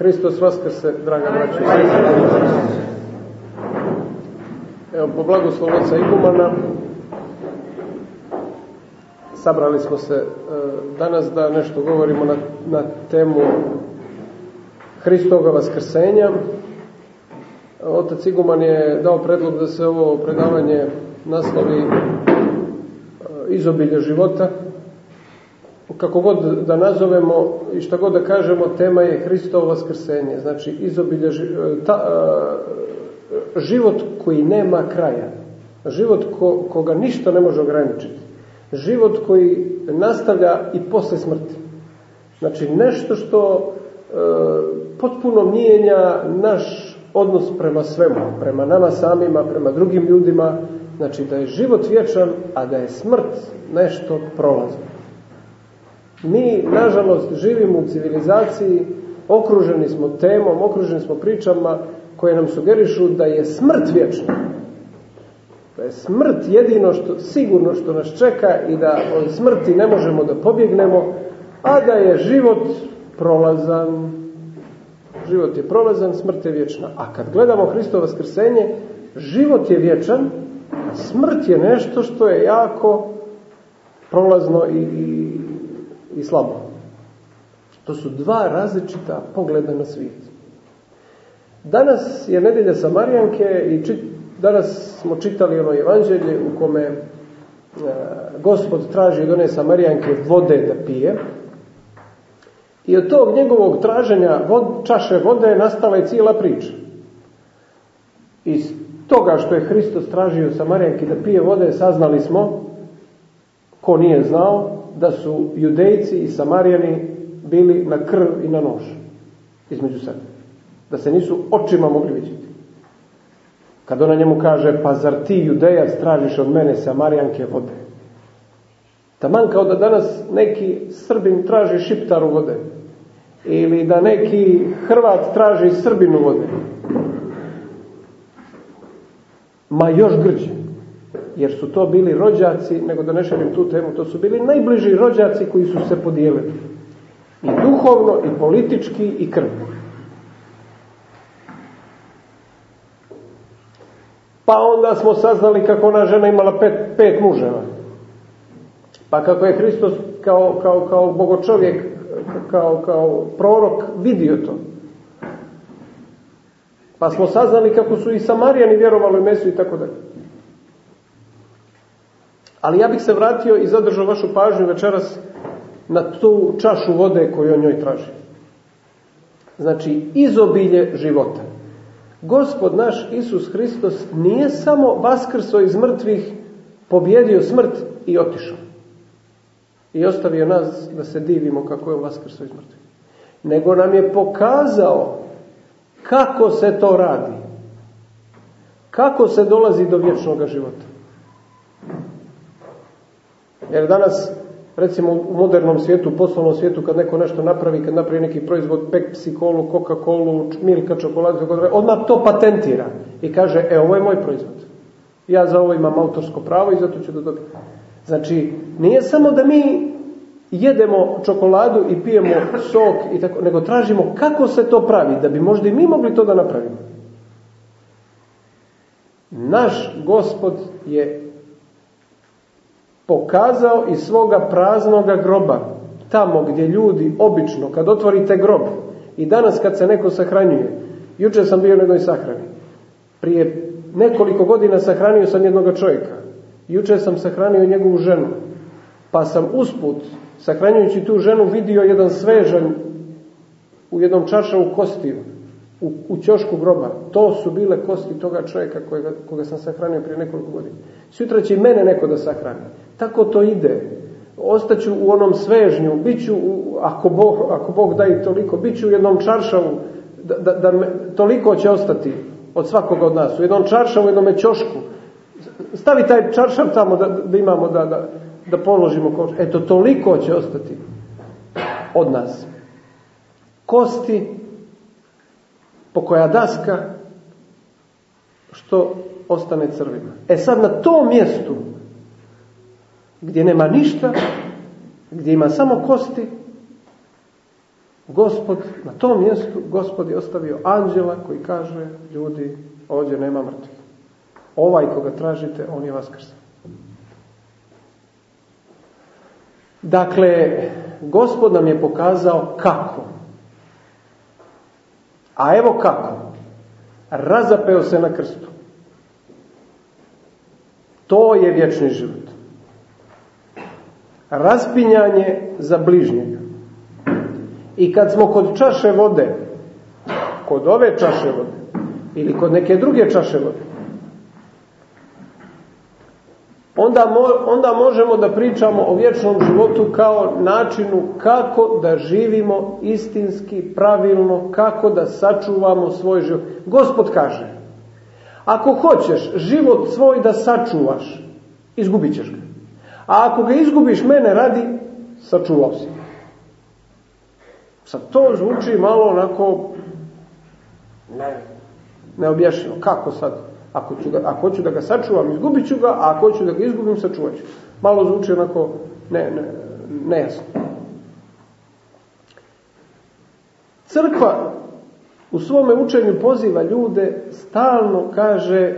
Hristos vaskrse, draga braća. Evo, po blagoslovu oca Igumana, sabrali smo se e, danas da nešto govorimo na, na temu Hristoga vaskrsenja. Otac Iguman je dao predlog da se ovo predavanje naslovi e, izobilje života. Kako god da nazovemo i šta god da kažemo, tema je Hristovo vaskrsenje. Znači, izobilje, e, ta, život koji nema kraja. Život ko, koga ništa ne može ograničiti. Život koji nastavlja i posle smrti. Znači, nešto što e, potpuno mijenja naš odnos prema svemu, prema nama samima, prema drugim ljudima, znači da je život vječan, a da je smrt nešto prolazno. Mi, nažalost, živimo u civilizaciji, okruženi smo temom, okruženi smo pričama koje nam sugerišu da je smrt vječna. Da je smrt jedino što, sigurno što nas čeka i da od smrti ne možemo da pobjegnemo, a da je život prolazan. Život je prolazan, smrt je vječna. A kad gledamo Hristovo vaskrsenje, život je vječan, a smrt je nešto što je jako prolazno i, i, i slabo. To su dva različita pogleda na svijet. Danas je nedelja Samarijanke i čit, danas smo čitali ono evanđelje u kome e, gospod traži od one Samarijanke vode da pije. I od tog njegovog traženja vod, čaše vode nastala je cijela priča. Iz toga što je Hristos tražio Samarijanki da pije vode, saznali smo, ko nije znao, da su judejci i Samarijani bili na krv i na nož između sebe. Da se nisu očima mogli vidjeti. Kad ona njemu kaže, pa zar ti judejac tražiš od mene Samarijanke vode? Taman kao da danas neki Srbin traži Šiptaru vode. Ili da neki Hrvat traži Srbinu vode. Ma još grđe. Jer su to bili rođaci, nego da ne tu temu, to su bili najbliži rođaci koji su se podijelili. I duhovno, i politički, i krvno. Pa onda smo saznali kako ona žena imala pet, pet muževa. Pa kako je Hristos kao, kao, kao bogočovjek, kao, kao prorok vidio to. Pa smo saznali kako su i Samarijani vjerovali u Mesu i tako dalje. Ali ja bih se vratio i zadržao vašu pažnju večeras na tu čašu vode koju on njoj traži. Znači, izobilje života. Gospod naš Isus Hristos nije samo vaskrso iz mrtvih, pobjedio smrt i otišao. I ostavio nas da se divimo kako je on vaskrso iz mrtvih. Nego nam je pokazao kako se to radi. Kako se dolazi do vječnog života. Jer danas recimo u modernom svijetu, poslovnom svijetu, kad neko nešto napravi, kad napravi neki proizvod, Pepsi, kolu, Coca-Colu, Milka, čokoladu, odmah to patentira i kaže, e, ovo je moj proizvod. Ja za ovo imam autorsko pravo i zato ću da dobiti. Znači, nije samo da mi jedemo čokoladu i pijemo sok, i tako, nego tražimo kako se to pravi, da bi možda i mi mogli to da napravimo. Naš gospod je pokazao iz svoga praznoga groba, tamo gdje ljudi obično, kad otvorite grob i danas kad se neko sahranjuje, jučer sam bio na jednoj sahrani, prije nekoliko godina sahranio sam jednog čovjeka, jučer sam sahranio njegovu ženu, pa sam usput, sahranjujući tu ženu, vidio jedan svežan u jednom čašavu kostiju, u, u ćošku groba. To su bile kosti toga čovjeka kojega, koga sam sahranio prije nekoliko godina. Sutra će i mene neko da sahrani. Tako to ide. Ostaću u onom svežnju, biću, u, ako, Bog, ako Bog da toliko, biću u jednom čaršavu, da, da, da me, toliko će ostati od svakoga od nas. U jednom čaršavu, u jednom ćošku. Stavi taj čaršav tamo da, da imamo, da, da, da položimo koš. Eto, toliko će ostati od nas. Kosti po koja daska što ostane crvima. E sad na tom mjestu gdje nema ništa, gdje ima samo kosti, Gospod, na tom mjestu, Gospod je ostavio anđela koji kaže, ljudi, ovdje nema mrtvih. Ovaj koga tražite, on je vaskrsan. Dakle, Gospod nam je pokazao kako. A evo kako. Razapeo se na krstu. To je vječni život. Raspinjanje za bližnjega. I kad smo kod čaše vode, kod ove čaše vode, ili kod neke druge čaše vode, onda, mo, onda možemo da pričamo o vječnom životu kao načinu kako da živimo istinski, pravilno, kako da sačuvamo svoj život. Gospod kaže, ako hoćeš život svoj da sačuvaš, izgubit ćeš ga. A ako ga izgubiš mene radi, sačuvao si. Sad to zvuči malo onako ne, neobjašnjeno. Kako sad? Ako, ću ga, ako hoću da ga sačuvam, izgubit ću ga, a ako hoću da ga izgubim, sačuvat ću. Malo zvuči onako ne, ne, nejasno. Crkva u svome učenju poziva ljude, stalno kaže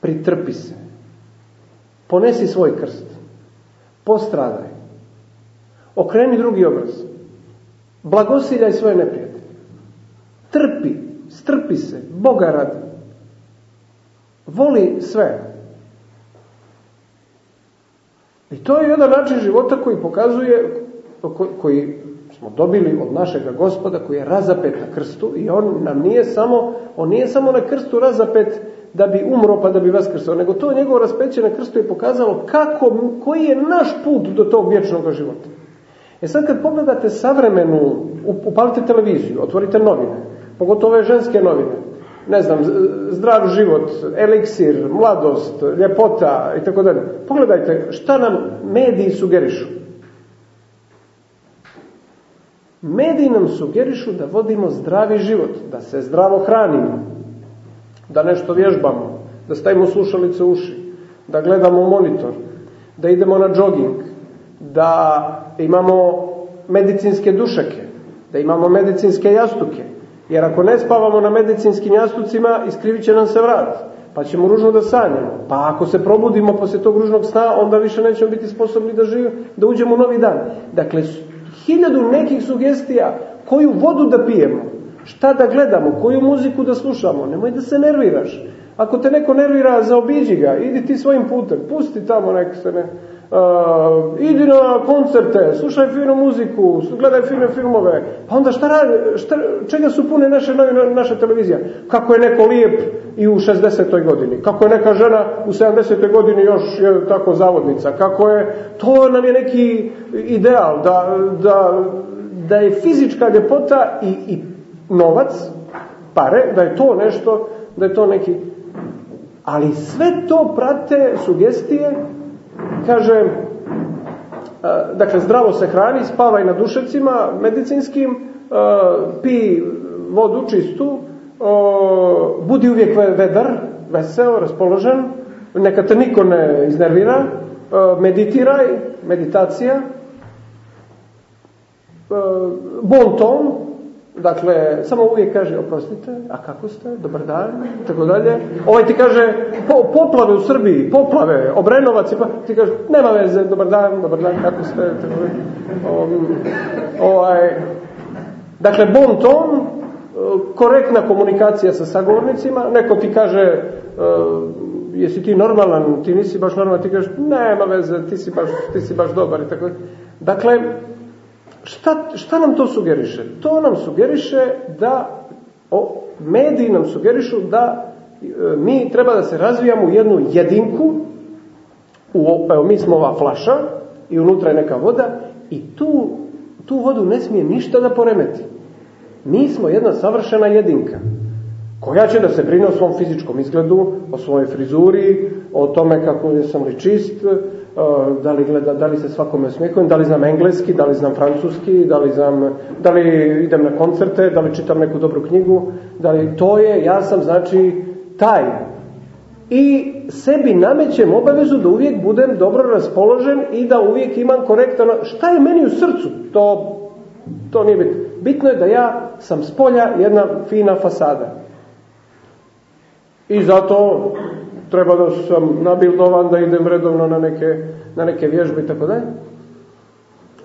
pritrpi se. Ponesi svoj krst. Postradaj. Okreni drugi obraz. Blagosiljaj svoje neprijatelje. Trpi, strpi se, Boga radi. Voli sve. I to je jedan način života koji pokazuje, koji smo dobili od našega gospoda koji je razapet na krstu i on nam nije samo, on nije samo na krstu razapet da bi umro pa da bi vaskrstao, nego to njegovo raspeće na krstu je pokazalo kako, koji je naš put do tog vječnog života. E sad kad pogledate savremenu, upalite televiziju, otvorite novine, pogotovo ove ženske novine, ne znam, zdrav život, eliksir, mladost, ljepota i tako dalje. Pogledajte šta nam mediji sugerišu. Mediji nam sugerišu da vodimo zdravi život, da se zdravo hranimo, da nešto vježbamo, da stavimo slušalice u uši, da gledamo monitor, da idemo na jogging, da imamo medicinske dušeke, da imamo medicinske jastuke, jer ako ne spavamo na medicinskim jastucima, iskrivit će nam se vrat, pa ćemo ružno da sanjamo. Pa ako se probudimo posle tog ružnog sna, onda više nećemo biti sposobni da živimo, da uđemo u novi dan. Dakle, hiljadu nekih sugestija koju vodu da pijemo, šta da gledamo, koju muziku da slušamo, nemoj da se nerviraš. Ako te neko nervira, zaobiđi ga, idi ti svojim putem, pusti tamo nek se ne... Uh, idi na koncerte, slušaj finu muziku, gledaj fine filmove. Pa onda šta radi, šta, čega su pune naše, naše televizija? Kako je neko lijep i u 60. godini, kako je neka žena u 70. godini još je tako zavodnica, kako je, to nam je neki ideal, da, da, da je fizička ljepota i, i novac, pare, da je to nešto, da je to neki... Ali sve to prate sugestije kaže, e, dakle, zdravo se hrani, spavaj na dušecima medicinskim, e, pi vodu čistu, budi uvijek vedar, veseo, raspoložen, neka te niko ne iznervira, e, meditiraj, meditacija, bon ton, Dakle, samo uvijek kaže, oprostite, a kako ste, dobar dan, tako dalje. Ovaj ti kaže, po, poplave u Srbiji, poplave, Obrenovac, pa ti kaže, nema veze, dobar dan, dobar dan, kako ste, tako dalje. Um, ovaj, dakle, bon ton, korektna komunikacija sa sagovornicima, neko ti kaže, uh, jesi ti normalan, ti nisi baš normalan, ti kažeš, nema veze, ti si baš, ti si baš dobar i tako Dakle, Šta, šta nam to sugeriše? To nam sugeriše da, o, mediji nam sugerišu da e, mi treba da se razvijamo u jednu jedinku, u, evo mi smo ova flaša i unutra je neka voda i tu, tu vodu ne smije ništa da poremeti. Mi smo jedna savršena jedinka koja će da se brine o svom fizičkom izgledu, o svojoj frizuri, o tome kako sam li čist, da li, gleda, da li se svakome smjehujem, da li znam engleski, da li znam francuski, da li, znam, da li idem na koncerte, da li čitam neku dobru knjigu, da li to je, ja sam znači taj. I sebi namećem obavezu da uvijek budem dobro raspoložen i da uvijek imam korektan... Šta je meni u srcu? To, to nije bitno. Bitno je da ja sam s polja jedna fina fasada. I zato treba da sam nabildovan, da idem redovno na neke, na neke vježbe i tako dalje.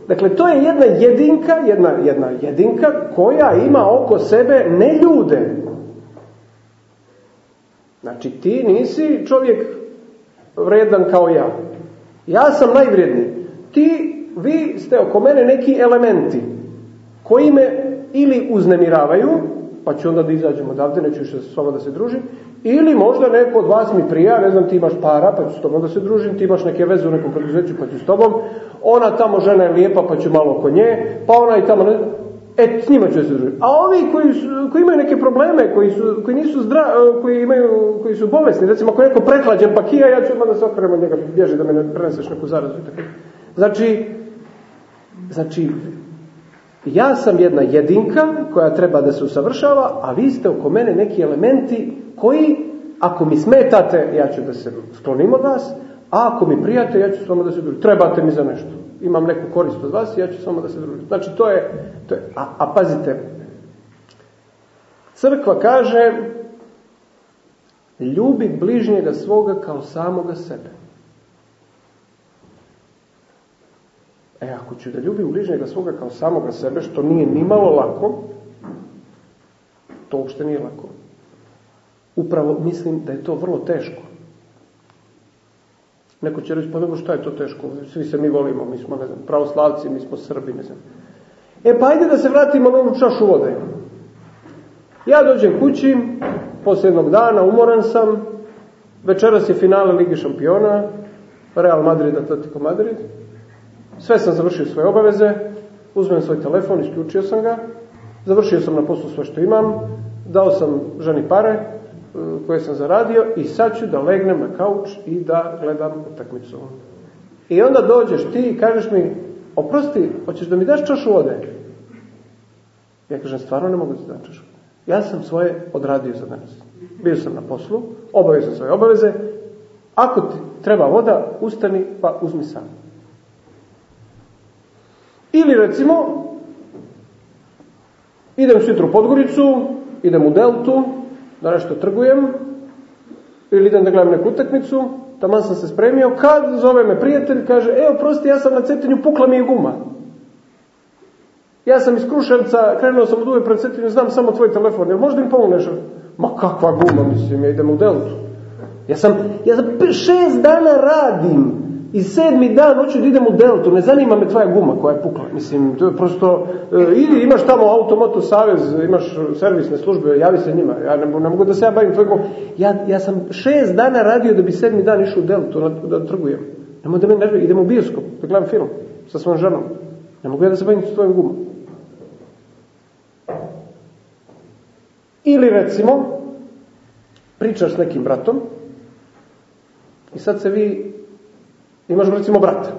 Dakle, to je jedna jedinka, jedna, jedna jedinka koja ima oko sebe ne ljude. Znači, ti nisi čovjek vredan kao ja. Ja sam najvrijedniji. Ti, vi ste oko mene neki elementi koji me ili uznemiravaju, pa ću onda da izađem odavde, neću više s vama da se družim, ili možda neko od vas mi prija, ne znam, ti imaš para, pa ću s tobom da se družim, ti imaš neke veze u nekom preduzeću, pa ću s tobom, ona tamo žena je lijepa, pa ću malo oko nje, pa ona i tamo, ne, e, s njima ću se družiti. A ovi koji, su, koji imaju neke probleme, koji, su, koji nisu zdra, koji, imaju, koji su bolesni, recimo ako neko prehlađen pa kija, ja ću odmah da se okrenem od njega, bježi da me ne preneseš neku zarazu. Znači, znači, ja sam jedna jedinka koja treba da se usavršava, a vi ste oko mene neki elementi koji, ako mi smetate, ja ću da se sklonim od vas, a ako mi prijate, ja ću s vama da se družim. Trebate mi za nešto. Imam neku korist od vas i ja ću s vama da se družim. Znači, to je... To je a, a pazite, crkva kaže ljubi bližnjega svoga kao samoga sebe. E, ako ću da ljubim bližnjega svoga kao samoga sebe, što nije ni malo lako, to uopšte nije lako. Upravo mislim da je to vrlo teško. Neko će reći, pa nego šta je to teško? Svi se mi volimo, mi smo, ne znam, pravoslavci, mi smo Srbi, ne znam. E, pa ajde da se vratimo na onu čašu vode. Ja dođem kući, posle jednog dana, umoran sam, večeras je finale Ligi šampiona, Real Madrid, Atletico Madrid, sve sam završio svoje obaveze, uzmem svoj telefon, isključio sam ga, završio sam na poslu sve što imam, dao sam ženi pare e, koje sam zaradio i sad ću da legnem na kauč i da gledam utakmicu. I onda dođeš ti i kažeš mi, oprosti, hoćeš da mi daš čašu vode? Ja kažem, stvarno ne mogu da dam čašu. Ja sam svoje odradio za danas. Bio sam na poslu, obavio sam svoje obaveze. Ako ti treba voda, ustani pa uzmi sam. Ili recimo, idem sutra u Podgoricu, idem u Deltu, da nešto trgujem, ili idem da gledam neku utakmicu, tamo sam se spremio, kad zove me prijatelj, kaže, evo prosti, ja sam na cetinju, pukla mi je guma. Ja sam iz Kruševca, krenuo sam od uve pred cetinju, znam samo tvoj telefon, jel možda im pomogneš? Ma kakva guma, mislim, ja idem u Deltu. Ja sam, ja sam šest dana radim i sedmi dan hoću da idem u Deltu, ne zanima me tvoja guma koja je pukla. Mislim, to je prosto, e, ili imaš tamo Automoto Savez, imaš servisne službe, javi se njima, ja ne, ne mogu da se ja bavim tvojom ja, ja sam šest dana radio da bi sedmi dan išao u Deltu da, da trgujem. Nemo da me nervi, idem u bioskop, da gledam film sa svojom ženom. Ne mogu ja da se bavim s tvojom gumom. Ili recimo, pričaš s nekim bratom i sad se vi Imaš recimo brata,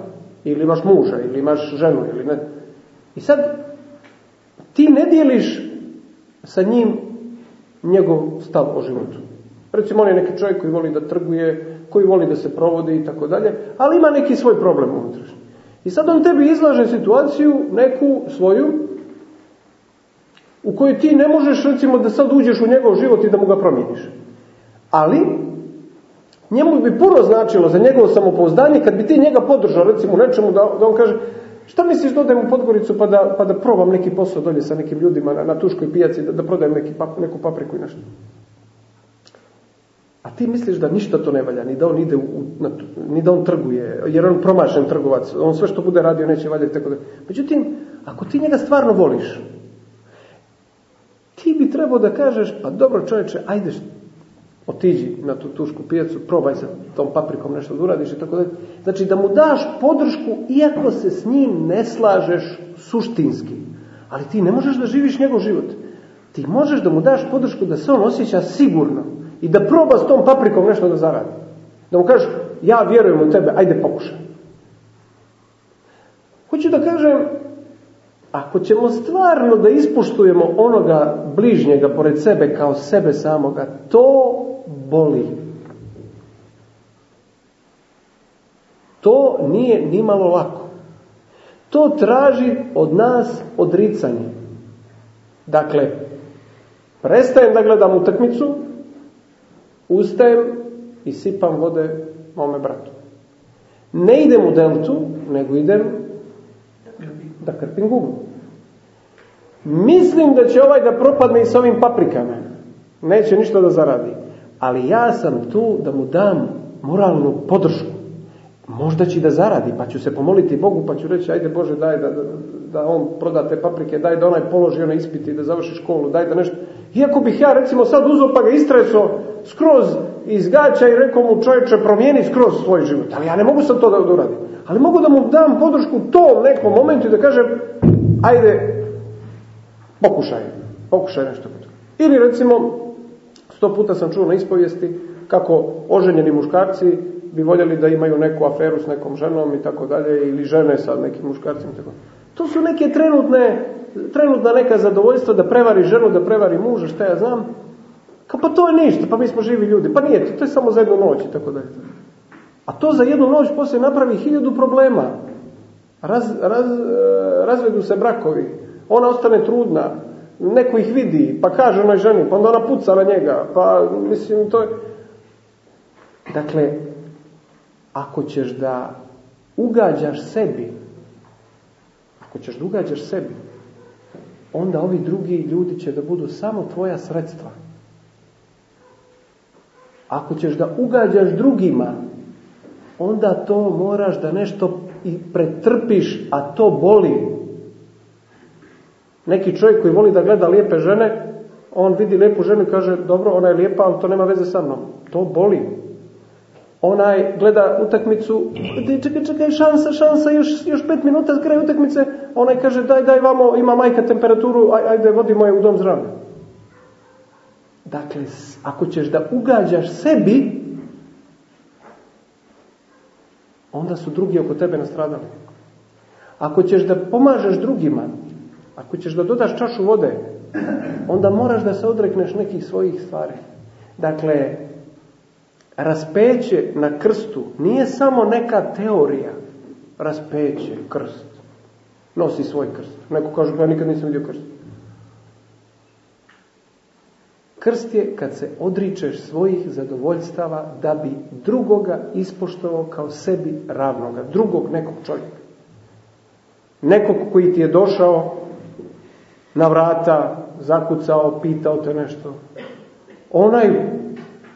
ili imaš muža, ili imaš ženu, ili ne. I sad ti ne dijeliš sa njim njegov stav o životu. Recimo on je neki čovjek koji voli da trguje, koji voli da se provodi i tako dalje, ali ima neki svoj problem unutrašnji. I sad on tebi izlaže situaciju, neku svoju, u kojoj ti ne možeš recimo da sad uđeš u njegov život i da mu ga promijeniš. Ali Njemu bi puno značilo za njegovo samopouzdanje kad bi ti njega podržao recimo nečemu da, da on kaže šta misliš da odem u Podgoricu pa da, pa da probam neki posao dolje sa nekim ljudima na, na tuškoj pijaci da, da prodajem neki pap, neku papriku i nešto. A ti misliš da ništa to ne valja, ni da on ide u, na, ni da on trguje, jer on promašen trgovac, on sve što bude radio neće valjati tako da. Međutim, ako ti njega stvarno voliš, ti bi trebao da kažeš, pa dobro čovječe, ajde otiđi na tu tušku pijacu, probaj sa tom paprikom nešto da uradiš i tako dalje. Znači da mu daš podršku iako se s njim ne slažeš suštinski. Ali ti ne možeš da živiš njegov život. Ti možeš da mu daš podršku da se on osjeća sigurno i da proba s tom paprikom nešto da zaradi. Da mu kažeš, ja vjerujem u tebe, ajde pokušaj. Hoću da kažem, ako ćemo stvarno da ispoštujemo onoga bližnjega pored sebe kao sebe samoga, to boli. To nije nimalo lako. To traži od nas odricanje. Dakle, prestajem da gledam utakmicu, ustajem i sipam vode mome bratu. Ne idem u deltu, nego idem da krpim gumu. Mislim da će ovaj da propadne i s ovim paprikama. Neće ništa da zaradi. Ali ja sam tu da mu dam moralnu podršku. Možda će da zaradi, pa ću se pomoliti Bogu, pa ću reći, ajde Bože, daj da, da, da on proda te paprike, daj da onaj položi onaj ispit i da završi školu, daj da nešto. Iako bih ja recimo sad uzao pa ga istreso skroz iz gaća i rekao mu čovječe promijeni skroz svoj život. Ali ja ne mogu sad to da uradim. Ali mogu da mu dam podršku tom nekom momentu i da kažem ajde pokušaj, pokušaj nešto. Ili recimo sto puta sam čuo na ispovijesti kako oženjeni muškarci bi voljeli da imaju neku aferu s nekom ženom i tako dalje ili žene sa nekim muškarcima i tako. To su neke trenutne trenutna neka zadovoljstva da prevari ženu, da prevari muža, šta ja znam. Kao pa to je ništa, pa mi smo živi ljudi. Pa nije, to, to je samo za jednu noć i tako dalje. A to za jednu noć poslije napravi hiljadu problema. Raz, raz, razvedu se brakovi. Ona ostane trudna. Neko ih vidi, pa kaže onoj ženi, pa onda ona puca na njega. Pa, mislim, to je... Dakle, ako ćeš da ugađaš sebi, ako ćeš da ugađaš sebi, onda ovi drugi ljudi će da budu samo tvoja sredstva. Ako ćeš da ugađaš drugima, onda to moraš da nešto i pretrpiš, a to boli. Neki čovjek koji voli da gleda lijepe žene, on vidi lijepu ženu i kaže, dobro, ona je lijepa, ali to nema veze sa mnom. To boli. Onaj gleda utakmicu, čekaj, čekaj, šansa, šansa, još, još pet minuta kraj utakmice, onaj kaže, daj, daj, vamo, ima majka temperaturu, aj, ajde, vodi moje u dom zdravlja. Dakle, ako ćeš da ugađaš sebi, onda su drugi oko tebe nastradali. Ako ćeš da pomažeš drugima, ako ćeš da dodaš čašu vode, onda moraš da se odrekneš nekih svojih stvari. Dakle, raspeće na krstu nije samo neka teorija. Raspeće, krst. Nosi svoj krst. Neko kaže, ja nikad nisam vidio krst. Krst je kad se odričeš svojih zadovoljstava da bi drugoga ispoštovao kao sebi ravnoga, drugog nekog čovjeka. Nekog koji ti je došao na vrata, zakucao, pitao te nešto. Onaj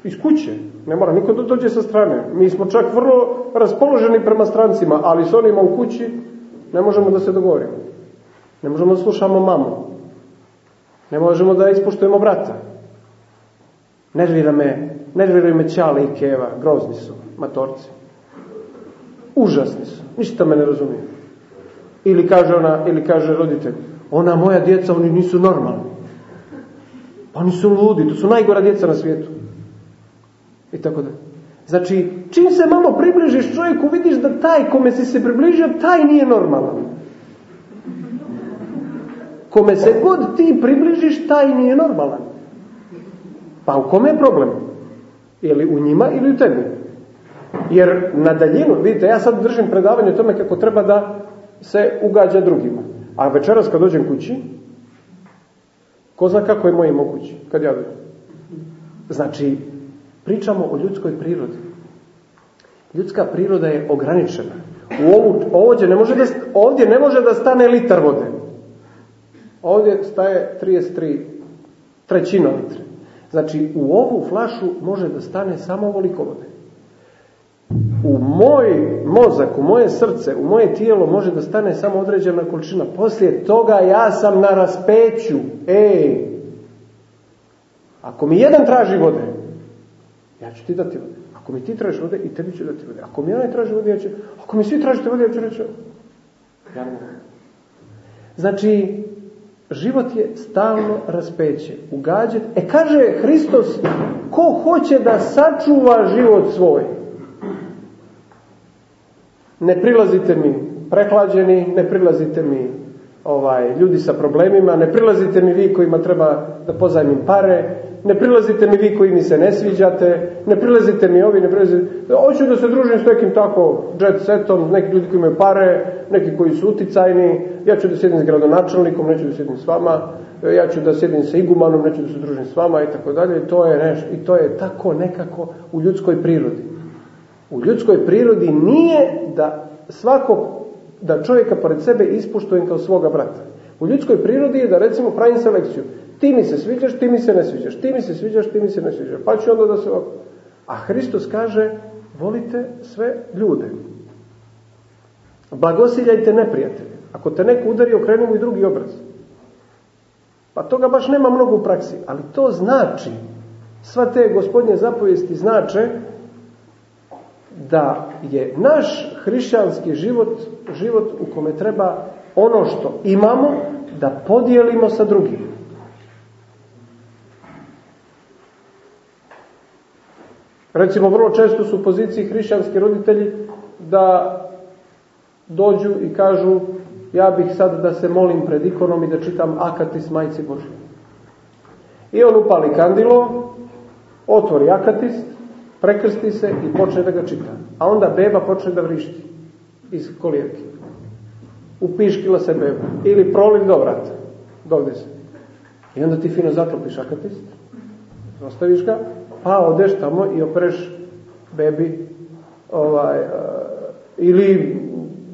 iz kuće, ne mora niko da dođe sa strane. Mi smo čak vrlo raspoloženi prema strancima, ali s onima u kući ne možemo da se dogovorimo. Ne možemo da slušamo mamu. Ne možemo da ispoštujemo brata. Nervira me, nerviraju me Ćale i Keva, grozni su, matorci. Užasni su, ništa me ne razumije. Ili kaže ona, ili kaže roditelj, ona moja djeca, oni nisu normalni. Pa oni su ludi, to su najgora djeca na svijetu. I tako da. Znači, čim se malo približiš čovjeku, vidiš da taj kome si se približio, taj nije normalan. Kome se god ti približiš, taj nije normalan. Pa u kome je problem? Ili u njima ili u tebi? Jer na daljinu, vidite, ja sad držim predavanje o tome kako treba da se ugađa drugima. A večeras kad dođem kući, ko zna kako je moje moguće kad ja dođem? Znači, pričamo o ljudskoj prirodi. Ljudska priroda je ograničena. U ovu, ovdje, ne može da, ovdje ne može da stane litar vode. Ovdje staje 33 trećina litre. Znači, u ovu flašu može da stane samo ovoliko vode. U moj mozak, u moje srce, u moje tijelo može da stane samo određena količina. Poslije toga ja sam na raspeću. Ej, ako mi jedan traži vode, ja ću ti dati vode. Ako mi ti tražiš vode, i tebi ću dati vode. Ako mi onaj traži vode, ja ću... Ako mi svi tražite vode, ja ću reći... Ja ne. Znači, Život je stalno raspeće, ugađat. E kaže Hristos, ko hoće da sačuva život svoj? Ne prilazite mi prehlađeni, ne prilazite mi ovaj, ljudi sa problemima, ne prilazite mi vi kojima treba da pozajmim pare, ne prilazite mi vi koji mi se ne sviđate, ne prilazite mi ovi, ne prilazite... Hoću da se družim s nekim tako jet setom, neki ljudi koji imaju pare, neki koji su uticajni, ja ću da sjedim s gradonačelnikom, neću da sjedim s vama, ja ću da sjedim sa igumanom, neću da se družim s vama i tako dalje. To je neš, I to je tako nekako u ljudskoj prirodi. U ljudskoj prirodi nije da svakog, da čovjeka pored sebe ispuštujem kao svoga brata. U ljudskoj prirodi je da recimo pravim selekciju. Ti mi se sviđaš, ti mi se ne sviđaš, ti mi se sviđaš, ti mi se ne sviđaš. Pa ću onda da se. A Hristos kaže, volite sve ljude. Blagosiljajte neprijatelje. Ako te neko udari, okreni mu i drugi obraz. Pa toga baš nema mnogo u praksi, ali to znači, sva te gospodnje zapovijesti znače da je naš hrišćanski život, život u kome treba ono što imamo da podijelimo sa drugim. Recimo, vrlo često su u poziciji hrišćanski roditelji da dođu i kažu ja bih sad da se molim pred ikonom i da čitam akatis majci Božje. I on upali kandilo, otvori akatist, prekrsti se i počne da ga čita. A onda beba počne da vrišti iz kolijevke. Upiškila se beba. Ili proliv do vrata. Dovde se. I onda ti fino zaklopiš akatist, ostaviš ga, pa odeš tamo i opreš bebi ovaj, uh, ili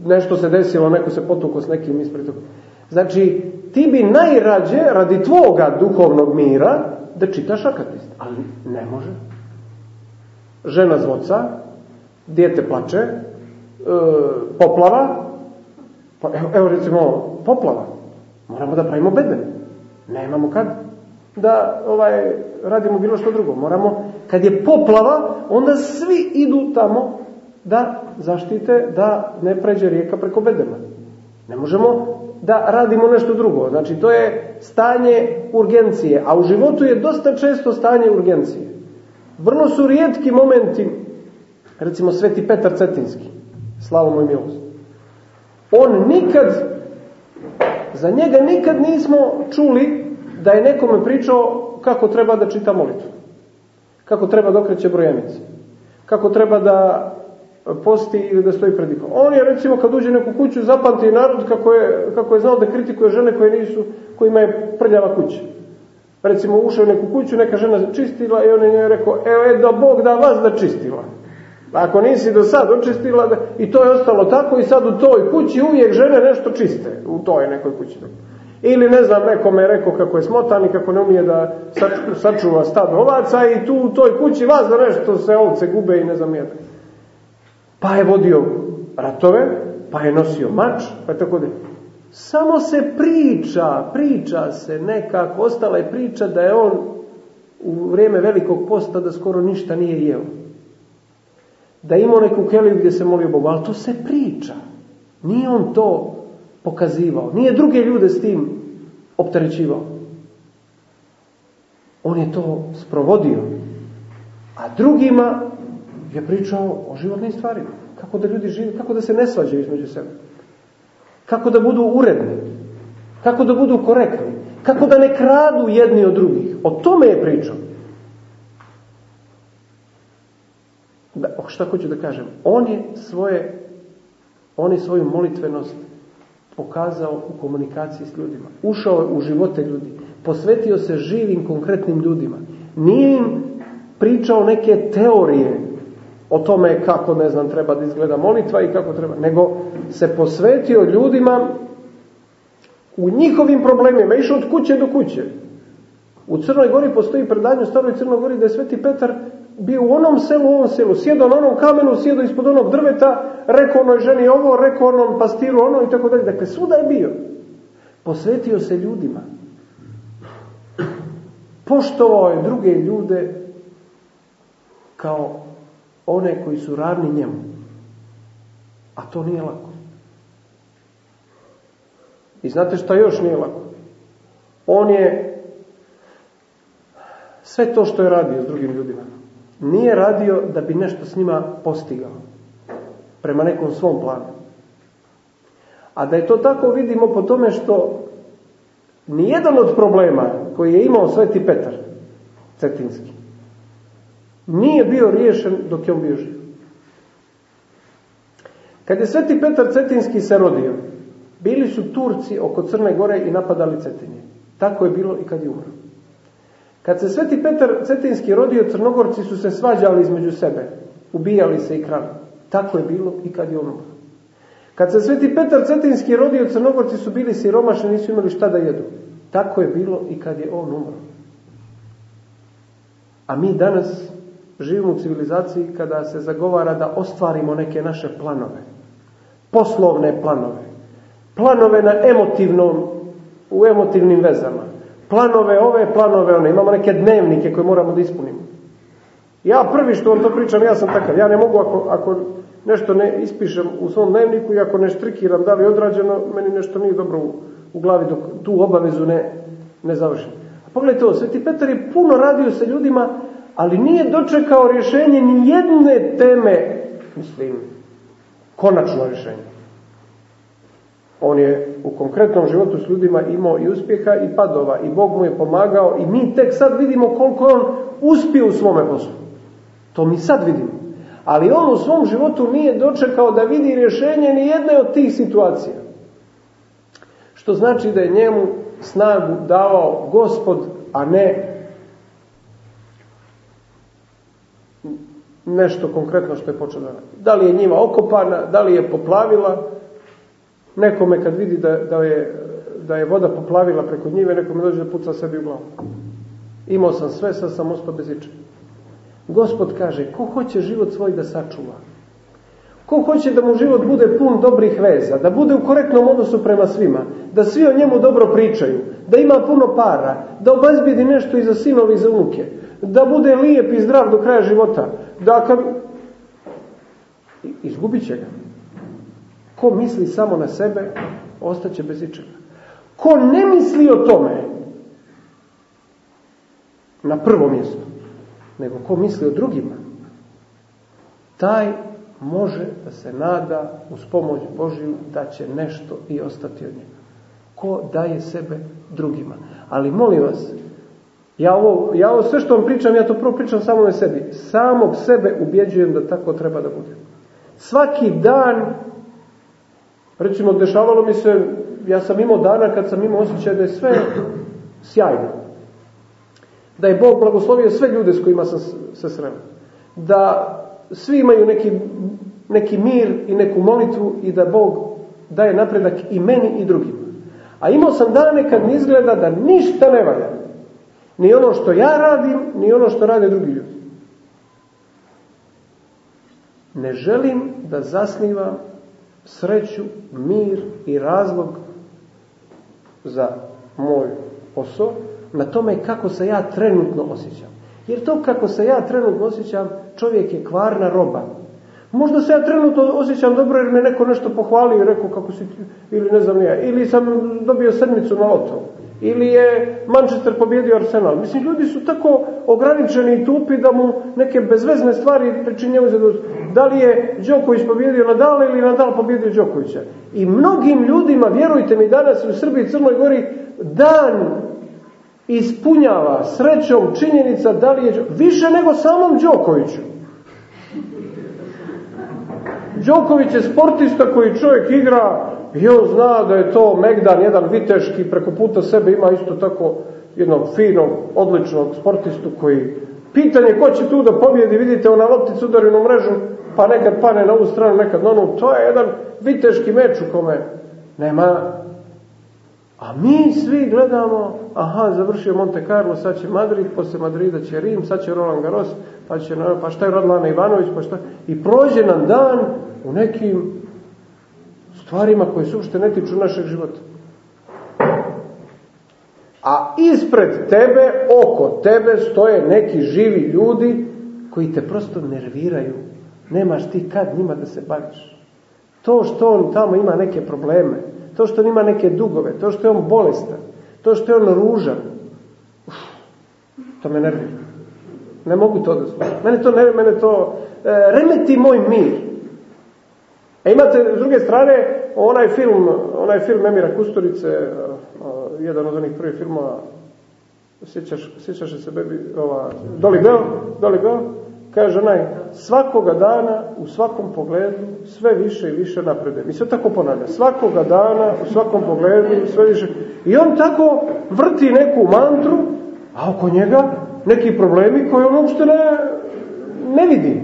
nešto se desilo, neko se potuko s nekim ispred toga. Znači, ti bi najrađe radi tvoga duhovnog mira da čitaš akatist, ali ne može. Žena zvoca, dijete plače, e, poplava, pa evo, evo recimo poplava, moramo da pravimo beden, nemamo kad da ovaj radimo bilo što drugo. Moramo, kad je poplava, onda svi idu tamo da zaštite da ne pređe rijeka preko bedema. Ne možemo da radimo nešto drugo. Znači, to je stanje urgencije, a u životu je dosta često stanje urgencije. Vrlo su rijetki momenti, recimo Sveti Petar Cetinski, slavo moj milost. On nikad, za njega nikad nismo čuli da je nekome pričao kako treba da čita molitvu. Kako treba da okreće brojanice. Kako treba da posti ili da stoji pred ikom. On je recimo kad uđe neku kuću zapamti narod kako je, kako je znao da kritikuje žene koje nisu, kojima je prljava kuća. Recimo ušao u neku kuću, neka žena čistila i on je rekao, evo da Bog da vas da čistila. Ako nisi do sad očistila, da, i to je ostalo tako i sad u toj kući uvijek žene nešto čiste, u toj nekoj kući. Ili ne znam, nekome je rekao kako je smotan i kako ne umije da sačuva stad ovaca i tu u toj kući vas da nešto se ovce gube i ne znam jedan pa je vodio ratove, pa je nosio mač, pa tako da. Samo se priča, priča se nekako, ostala je priča da je on u vrijeme velikog posta da skoro ništa nije jeo. Da imao neku keliju gdje se molio Bogu, ali to se priča. Nije on to pokazivao, nije druge ljude s tim opterećivao. On je to sprovodio. A drugima je pričao o životnim stvarima. Kako da ljudi žive, kako da se ne svađaju između sebe. Kako da budu uredni. Kako da budu korektni. Kako da ne kradu jedni od drugih. O tome je pričao. Da, šta hoću da kažem? On je svoje on je svoju molitvenost pokazao u komunikaciji s ljudima. Ušao je u živote ljudi. Posvetio se živim, konkretnim ljudima. Nije im pričao neke teorije o tome kako, ne znam, treba da izgleda molitva i kako treba, nego se posvetio ljudima u njihovim problemima, išao od kuće do kuće. U Crnoj Gori postoji predanje u Staroj Crnoj Gori da je Sveti Petar bio u onom selu, u ovom selu, sjedao na onom kamenu, sjedao ispod onog drveta, rekao onoj ženi ovo, rekao onom pastiru ono i tako dalje. Dakle, svuda je bio. Posvetio se ljudima. Poštovao je druge ljude kao one koji su ravni njemu. A to nije lako. I znate šta još nije lako? On je sve to što je radio s drugim ljudima, nije radio da bi nešto s njima postigao prema nekom svom planu. A da je to tako vidimo po tome što nijedan od problema koji je imao Sveti Petar Cetinski nije bio riješen dok je on bio živ. Kad je Sveti Petar Cetinski se rodio, bili su Turci oko Crne Gore i napadali Cetinje. Tako je bilo i kad je umro. Kad se Sveti Petar Cetinski rodio, Crnogorci su se svađali između sebe. Ubijali se i krali. Tako je bilo i kad je umro. Kad se Sveti Petar Cetinski rodio, Crnogorci su bili siromašni, nisu imali šta da jedu. Tako je bilo i kad je on umro. A mi danas živimo u civilizaciji kada se zagovara da ostvarimo neke naše planove. Poslovne planove. Planove na emotivnom, u emotivnim vezama. Planove ove, planove one. Imamo neke dnevnike koje moramo da ispunimo. Ja prvi što vam to pričam, ja sam takav. Ja ne mogu ako, ako nešto ne ispišem u svom dnevniku i ako ne štrikiram da li je odrađeno, meni nešto nije dobro u, u glavi dok tu obavezu ne, ne završim. A pogledajte ovo, Sveti Petar je puno radio sa ljudima, ali nije dočekao rješenje ni jedne teme, mislim, konačno rješenje. On je u konkretnom životu s ljudima imao i uspjeha i padova i Bog mu je pomagao i mi tek sad vidimo koliko on uspio u svome poslu. To mi sad vidimo. Ali on u svom životu nije dočekao da vidi rješenje ni jedne od tih situacija. Što znači da je njemu snagu davao gospod, a ne nešto konkretno što je počeo da radi. Da li je njima okopana, da li je poplavila, nekome kad vidi da, da, je, da je voda poplavila preko njive, nekome dođe da puca sebi u glavu. Imao sam sve, sad sam ostao bez ičega. Gospod kaže, ko hoće život svoj da sačuva? Ko hoće da mu život bude pun dobrih veza, da bude u korektnom odnosu prema svima, da svi o njemu dobro pričaju, da ima puno para, da obezbidi nešto i za sinovi i za unuke, da bude lijep i zdrav do kraja života, da kad... Izgubit će ga. Ko misli samo na sebe, ostaće bez ičega. Ko ne misli o tome, na prvo mjesto, nego ko misli o drugima, taj može da se nada uz pomoć Božiju da će nešto i ostati od njega. Ko daje sebe drugima. Ali molim vas, ja ovo, ja ovo sve što vam pričam, ja to prvo pričam samo na sebi. Samog sebe ubjeđujem da tako treba da bude. Svaki dan, recimo, dešavalo mi se, ja sam imao dana kad sam imao osjećaj da je sve sjajno. Da je Bog blagoslovio sve ljude s kojima sam se sreo. Da svi imaju neki, neki mir i neku molitvu i da Bog daje napredak i meni i drugima. A imao sam dane kad mi izgleda da ništa ne valja. Ni ono što ja radim, ni ono što rade drugi ljudi. Ne želim da zasnivam sreću, mir i razlog za moj posao na tome kako se ja trenutno osjećam. Jer to kako se ja trenutno osjećam, čovjek je kvarna roba. Možda se ja trenutno osjećam dobro jer me neko nešto pohvalio i rekao kako si, ili ne znam ja, ili sam dobio sedmicu na loto, ili je Manchester pobjedio Arsenal. Mislim, ljudi su tako ograničeni i tupi da mu neke bezvezne stvari pričinjaju za Da li je Đoković pobjedio Nadal ili Nadal pobjedio Đokovića. I mnogim ljudima, vjerujte mi, danas u Srbiji i Crnoj Gori, dan ispunjava srećom činjenica da li je više nego samom Đokoviću. Đoković je sportista koji čovjek igra i on zna da je to Megdan, jedan viteški, preko puta sebe ima isto tako jednog finog, odličnog sportistu koji pitanje ko će tu da pobjedi, vidite ona loptica udari na mrežu, pa nekad pane na ovu stranu, nekad na onu, to je jedan viteški meč u kome nema. A mi svi gledamo, aha, završio Monte Carlo, sad će Madrid, posle Madrida će Rim, sad će Roland Garros, pa, će, pa šta je Radlana Ivanović, pa šta... I prođe nam dan u nekim stvarima koje se uopšte ne tiču našeg života. A ispred tebe, oko tebe, stoje neki živi ljudi koji te prosto nerviraju. Nemaš ti kad njima da se baviš. To što on tamo ima neke probleme, to što on ima neke dugove, to što je on bolestan, to što je on ružan, uf, to me nervira. Ne mogu to da. Mene to, ne, mene to e, remeti moj mir. A imate s druge strane onaj film, onaj film Emira Kusturice, jedan od onih prvih filmova, sjećaš, sjećaš se bebi, ova, Doli Bell, Doli Bell, kaže onaj, svakoga dana, u svakom pogledu, sve više i više napreduje. Mi se tako ponavlja, svakoga dana, u svakom pogledu, sve više. I on tako vrti neku mantru, a oko njega neki problemi koje on uopšte ne, ne vidi.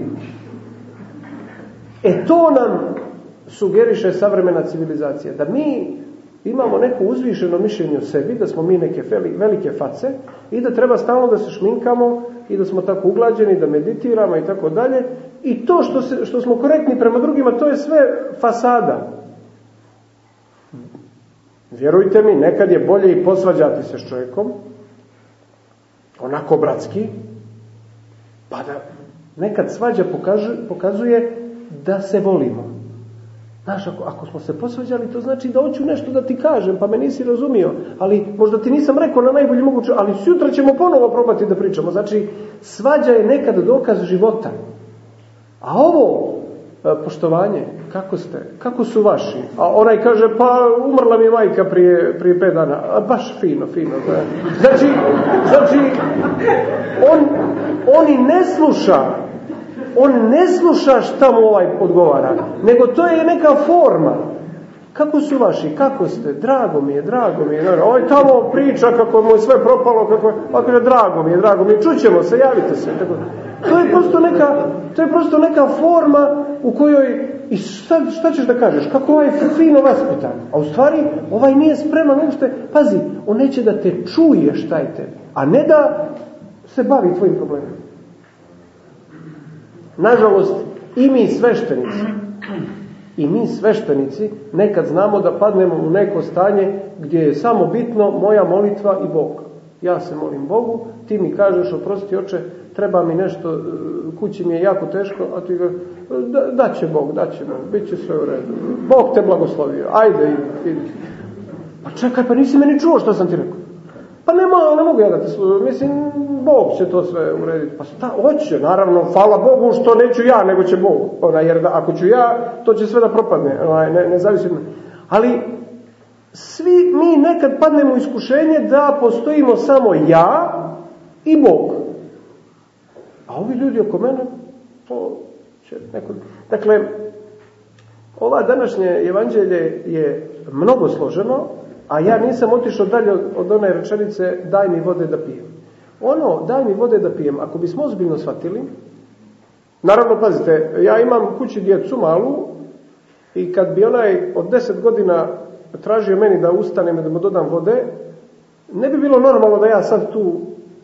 E to nam sugeriše savremena civilizacija. Da mi imamo neko uzvišeno mišljenje o sebi, da smo mi neke velike face i da treba stalno da se šminkamo i da smo tako uglađeni, da meditiramo i tako dalje. I to što, se, što smo korektni prema drugima, to je sve fasada. Vjerujte mi, nekad je bolje i posvađati se s čovjekom, onako bratski, pa da nekad svađa pokazuje da se volimo. Znaš, ako, ako smo se posvađali, to znači da hoću nešto da ti kažem, pa me nisi razumio, ali možda ti nisam rekao na najbolji moguće, ali sutra ćemo ponovo probati da pričamo. Znači, svađa je nekad dokaz života. A ovo, e, poštovanje, kako ste, kako su vaši? A onaj kaže, pa umrla mi majka prije, prije pet dana. A baš fino, fino. Znači, znači on, on i ne sluša on ne sluša šta mu ovaj odgovara, nego to je neka forma. Kako su vaši, kako ste, drago mi je, drago mi je. Ovaj tamo priča kako mu je sve propalo, kako je, pa kaže, drago mi je, drago mi je, čućemo se, javite se. Tako. To je prosto neka, to je prosto neka forma u kojoj, i šta, šta ćeš da kažeš, kako ovaj fino vaspitan, a u stvari ovaj nije spreman uopšte, pazi, on neće da te čuje šta je tebi, a ne da se bavi tvojim problemima. Nažalost, i mi sveštenici, i mi sveštenici nekad znamo da padnemo u neko stanje gdje je samo bitno moja molitva i Bog. Ja se molim Bogu, ti mi kažeš, oprosti oče, treba mi nešto, e, kući mi je jako teško, a ti ga, da, da će Bog, da će Bog, bit će sve u redu. Bog te blagoslovio, ajde, idi. Pa čekaj, pa nisi meni čuo što sam ti rekao. Pa nema, ne mogu ja da mislim, Bog će to sve urediti. Pa šta, hoće, naravno, hvala Bogu što neću ja, nego će Bog. Ona, jer da, ako ću ja, to će sve da propadne, ona, ne, ne zavisi Ali, svi mi nekad padnemo u iskušenje da postojimo samo ja i Bog. A ovi ljudi oko mene, to će neko... Dakle, ova današnje evanđelje je mnogo složeno, a ja nisam otišao dalje od one rečenice daj mi vode da pijem. Ono, daj mi vode da pijem, ako bismo ozbiljno shvatili, naravno, pazite, ja imam kući djecu malu i kad bi onaj od deset godina tražio meni da ustanem i da mu dodam vode, ne bi bilo normalno da ja sad tu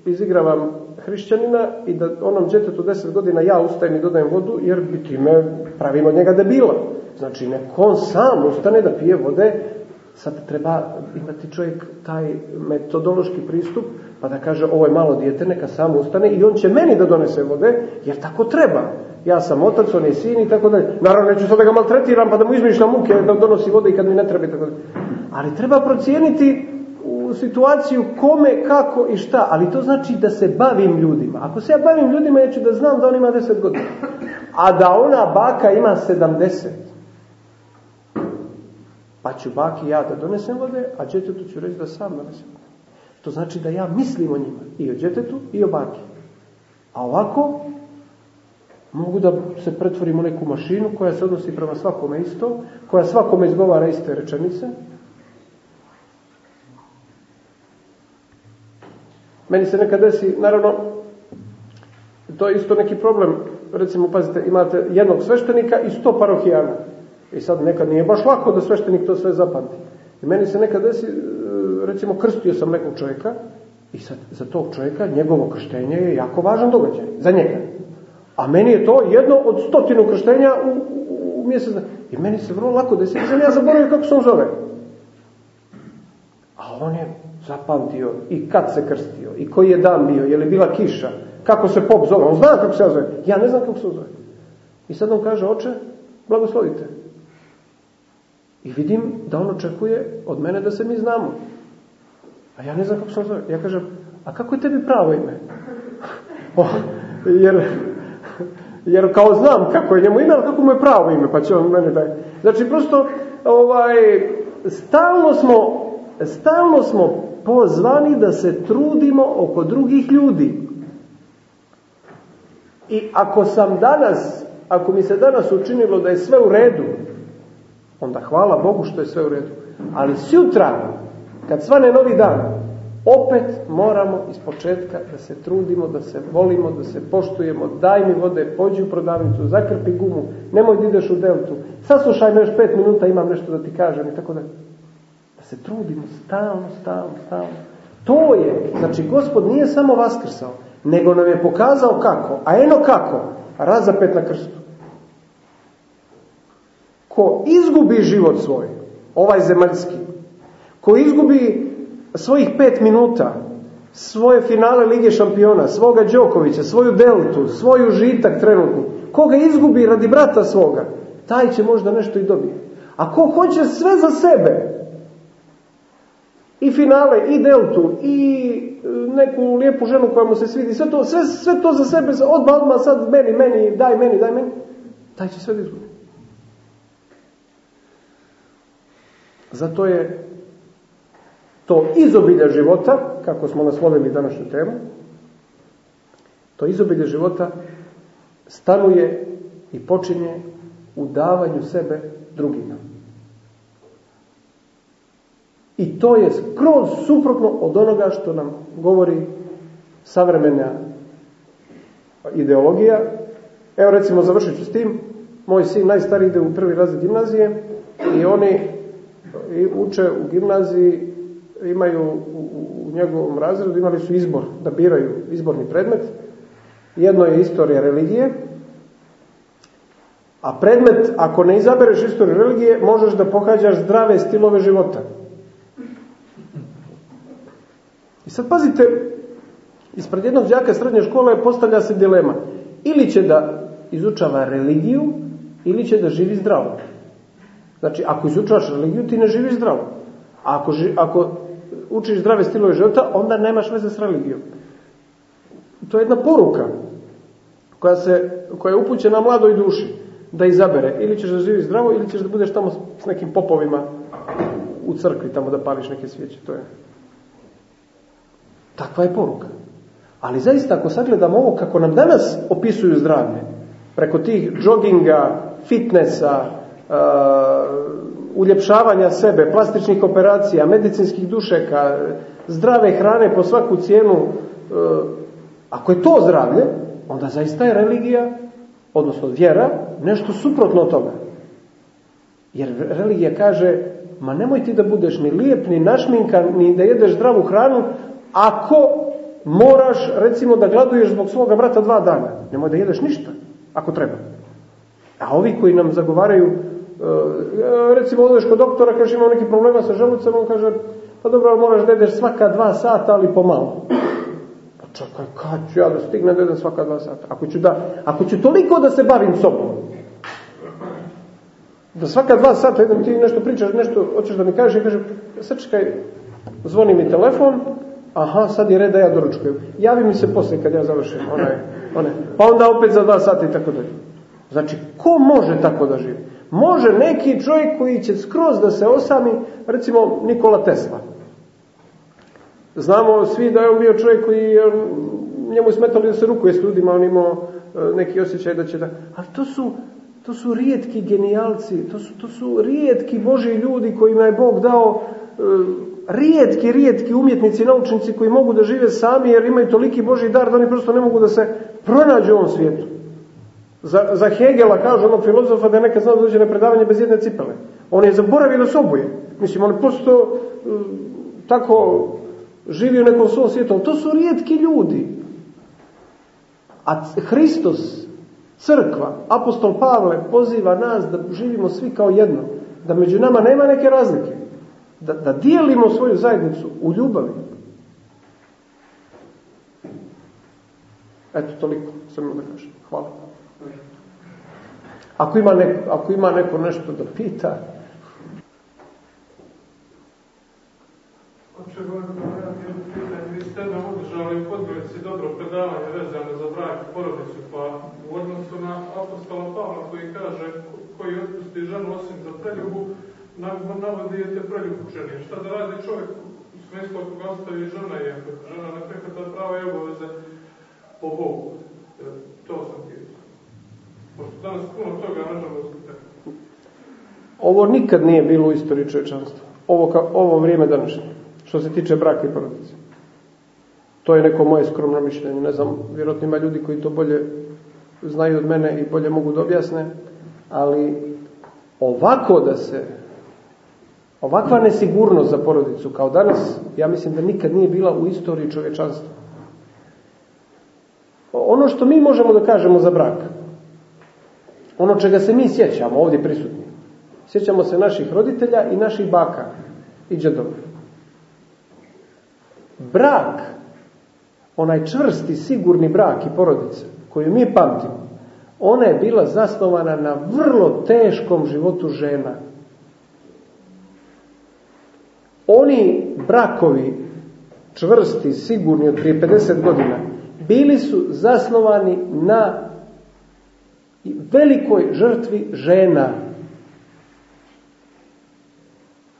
izigravam hrišćanina i da onom djetetu deset godina ja ustajem i dodajem vodu, jer bi time pravim od njega debila. Znači, nek on sam ustane da pije vode Sad treba imati čovjek taj metodološki pristup, pa da kaže ovo je malo dijete, neka samo ustane i on će meni da donese vode, jer tako treba. Ja sam otac, on je sin i tako dalje. Naravno, neću sad da ga maltretiram, pa da mu izmišljam muke da donosi vode i kad mi ne treba i tako dalje. Ali treba procijeniti u situaciju kome, kako i šta. Ali to znači da se bavim ljudima. Ako se ja bavim ljudima, ja ću da znam da on ima 10 godina. A da ona baka ima 70. Pa ću baki ja da donesem vode, a džetetu ću reći da sam donesem vode. To znači da ja mislim o njima. I o džetetu i o baki. A ovako mogu da se pretvorim u neku mašinu koja se odnosi prema svakome isto, koja svakome izgovara iste rečenice. Meni se nekad desi, naravno, to je isto neki problem. Recimo, pazite, imate jednog sveštenika i sto parohijana. I sad nekad nije baš lako da sveštenik to sve zapamti. I meni se nekad desi, e, recimo krstio sam nekog čovjeka i sad za tog čovjeka njegovo krštenje je jako važan događaj, za njega. A meni je to jedno od stotinu krštenja u, u, u mjesec. I meni se vrlo lako desi, sam ja zaboravio kako se on zove. A on je zapamtio i kad se krstio, i koji je dan bio, je li bila kiša, kako se pop zove, on zna kako se ja zove, ja ne znam kako se zove. I sad on kaže, oče, blagoslovite. I vidim da on očekuje od mene da se mi znamo. A ja ne znam kako se zove. Ja kažem, a kako je tebi pravo ime? o, jer, Jer kao znam kako je njemu ime, ali kako mu je pravo ime, pa će on mene da Znači, prosto, ovaj, stalno smo, stalno smo pozvani da se trudimo oko drugih ljudi. I ako sam danas, ako mi se danas učinilo da je sve u redu, onda hvala Bogu što je sve u redu. Ali sutra, kad svane novi dan, opet moramo iz početka da se trudimo, da se volimo, da se poštujemo, daj mi vode, pođi u prodavnicu, zakrpi gumu, nemoj da ideš u deltu, saslušaj me još pet minuta, imam nešto da ti kažem i tako da. Da se trudimo stalno, stalno, stalno. To je, znači gospod nije samo vaskrsao, nego nam je pokazao kako, a eno kako, razapet na krstu. Ko izgubi život svoj, ovaj zemaljski, ko izgubi svojih pet minuta, svoje finale Lige šampiona, svoga Đokovića, svoju deltu, svoj užitak trenutni, koga izgubi radi brata svoga, taj će možda nešto i dobiti. A ko hoće sve za sebe, i finale, i deltu, i e, neku lijepu ženu koja mu se svidi, sve to, sve, sve to za sebe, odmah, odmah, sad meni, meni, daj meni, daj meni, taj će sve da Zato je to izobilje života, kako smo naslovili današnju temu, to izobilje života stanuje i počinje u davanju sebe drugima. I to je skroz suprotno od onoga što nam govori savremena ideologija. Evo recimo završit ću s tim. Moj sin najstariji ide u prvi razred gimnazije i oni uče u gimnaziji, imaju u, u njegovom razredu, imali su izbor da biraju izborni predmet. Jedno je istorija religije, a predmet, ako ne izabereš istoriju religije, možeš da pohađaš zdrave stilove života. I sad pazite, ispred jednog đaka srednje škole postavlja se dilema. Ili će da izučava religiju, ili će da živi zdravo. Znači, ako izučavaš religiju, ti ne živiš zdravo. A ako, ži, ako učiš zdrave stilove života, onda nemaš veze s religijom. To je jedna poruka koja, se, koja je upućena mladoj duši da izabere. Ili ćeš da živiš zdravo, ili ćeš da budeš tamo s nekim popovima u crkvi, tamo da pališ neke svijeće. To je Takva je poruka. Ali zaista ako sagledamo ovo kako nam danas opisuju zdravlje, preko tih džoginga, fitnesa, uh, uljepšavanja sebe, plastičnih operacija, medicinskih dušeka, zdrave hrane po svaku cijenu, uh, ako je to zdravlje, onda zaista je religija, odnosno vjera, nešto suprotno toga. Jer religija kaže, ma nemoj ti da budeš ni lijep, ni našminkan, ni da jedeš zdravu hranu, ako moraš, recimo, da gladuješ zbog svoga brata dva dana. Nemoj da jedeš ništa, ako treba. A ovi koji nam zagovaraju, recimo, odeš kod doktora, kaže ima neki problema sa želucem, on kaže, pa dobro, moraš da jedeš svaka dva sata, ali pomalo. Pa čekaj, kad ću ja da stigne da jedem svaka dva sata? Ako ću, da, ako ću toliko da se bavim sobom, da svaka dva sata jedem ti nešto pričaš, nešto hoćeš da mi kažeš, kaže, sačekaj, zvoni mi telefon, aha, sad je red da ja doručkujem. Javi mi se poslije kad ja završim. Onaj, onaj. Pa onda opet za dva sata i tako dalje. Znači, ko može tako da živi? Može neki čovjek koji će skroz da se osami, recimo Nikola Tesla. Znamo svi da je on bio čovjek koji njemu smetali da se rukuje s ljudima, on imao e, neki osjećaj da će da... Ali to su, to su rijetki genijalci, to su, to su rijetki Boži ljudi kojima je Bog dao e, rijetki, rijetki umjetnici, naučnici koji mogu da žive sami jer imaju toliki Boži dar da oni prosto ne mogu da se pronađu u ovom svijetu. Za, za Hegela, kaže onog filozofa, da je nekad znao dođe na predavanje bez jedne cipele. On je zaboravio da se obuje. Mislim, on prosto uh, tako živi u nekom svom svijetu. To su rijetki ljudi. A Hristos, crkva, apostol Pavle poziva nas da živimo svi kao jedno. Da među nama nema neke razlike da, da dijelimo svoju zajednicu u ljubavi. Eto, toliko sam da kažem. Hvala. Ako ima, neko, ako ima neko nešto da pita... Očegodno, ja jedno pitanje, vi ste jednom održali u dobro predavanje vezano za brak i porodicu, pa u odnosu na apostola Pavla koji kaže koji otpusti ženu osim za preljubu, navodijete preljubu čini. Šta da radi čovjek u smislu ako ga ostavi žena ako žena ne prihvata prava i obaveze po Bogu. E, to sam pitao. Ovo nikad nije bilo u istoriji čovečanstva. Ovo, ovo vrijeme današnje. Što se tiče braka i porodice. To je neko moje skromno mišljenje. Ne znam, vjerojatno ima ljudi koji to bolje znaju od mene i bolje mogu da objasne. Ali ovako da se ovakva nesigurnost za porodicu kao danas, ja mislim da nikad nije bila u istoriji čovječanstva. Ono što mi možemo da kažemo za brak, ono čega se mi sjećamo ovdje prisutni, sjećamo se naših roditelja i naših baka i džedova. Brak, onaj čvrsti, sigurni brak i porodice, koju mi pamtimo, ona je bila zasnovana na vrlo teškom životu žena. Oni brakovi, čvrsti, sigurni od prije 50 godina, bili su zasnovani na velikoj žrtvi žena.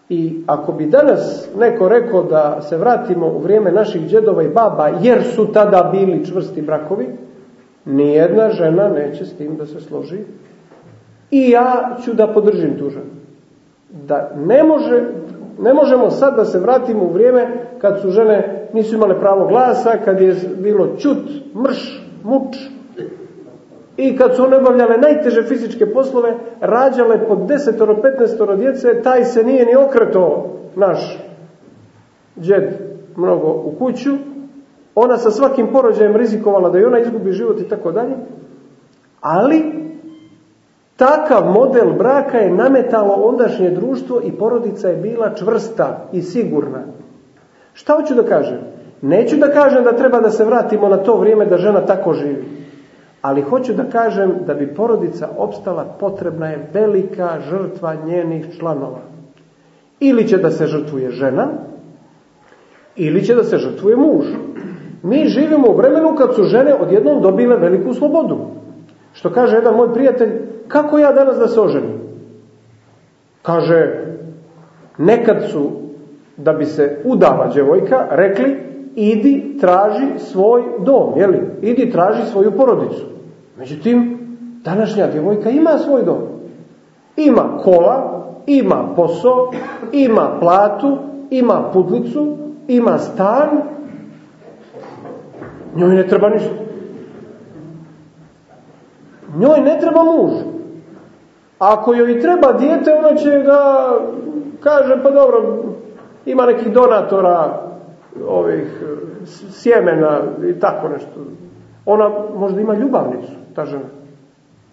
I ako bi danas neko rekao da se vratimo u vrijeme naših džedova i baba, jer su tada bili čvrsti brakovi, nijedna žena neće s tim da se složi. I ja ću da podržim tu ženu. Da ne, može, ne možemo sad da se vratimo u vrijeme kad su žene nisu imale pravo glasa, kad je bilo čut, mrš, muč, i kad su one obavljale najteže fizičke poslove, rađale po desetoro, petnestoro djece, taj se nije ni okreto naš džed mnogo u kuću, ona sa svakim porođajem rizikovala da i ona izgubi život i tako dalje, ali takav model braka je nametalo ondašnje društvo i porodica je bila čvrsta i sigurna. Šta hoću da kažem? Neću da kažem da treba da se vratimo na to vrijeme da žena tako živi. Ali hoću da kažem da bi porodica opstala potrebna je velika žrtva njenih članova. Ili će da se žrtvuje žena, ili će da se žrtvuje muž. Mi živimo u vremenu kad su žene odjednom dobile veliku slobodu. Što kaže jedan moj prijatelj, kako ja danas da se oženim? Kaže, nekad su, da bi se udala djevojka, rekli, idi traži svoj dom, jeli? idi traži svoju porodicu. Međutim, današnja djevojka ima svoj dom. Ima kola, ima posao, ima platu, ima pudlicu, ima stan. Njoj ne treba ništa. Njoj ne treba muž. Ako joj treba dijete, ona će da kaže, pa dobro, ima nekih donatora, ovih sjemena i tako nešto. Ona možda ima ljubavnicu, ta žena.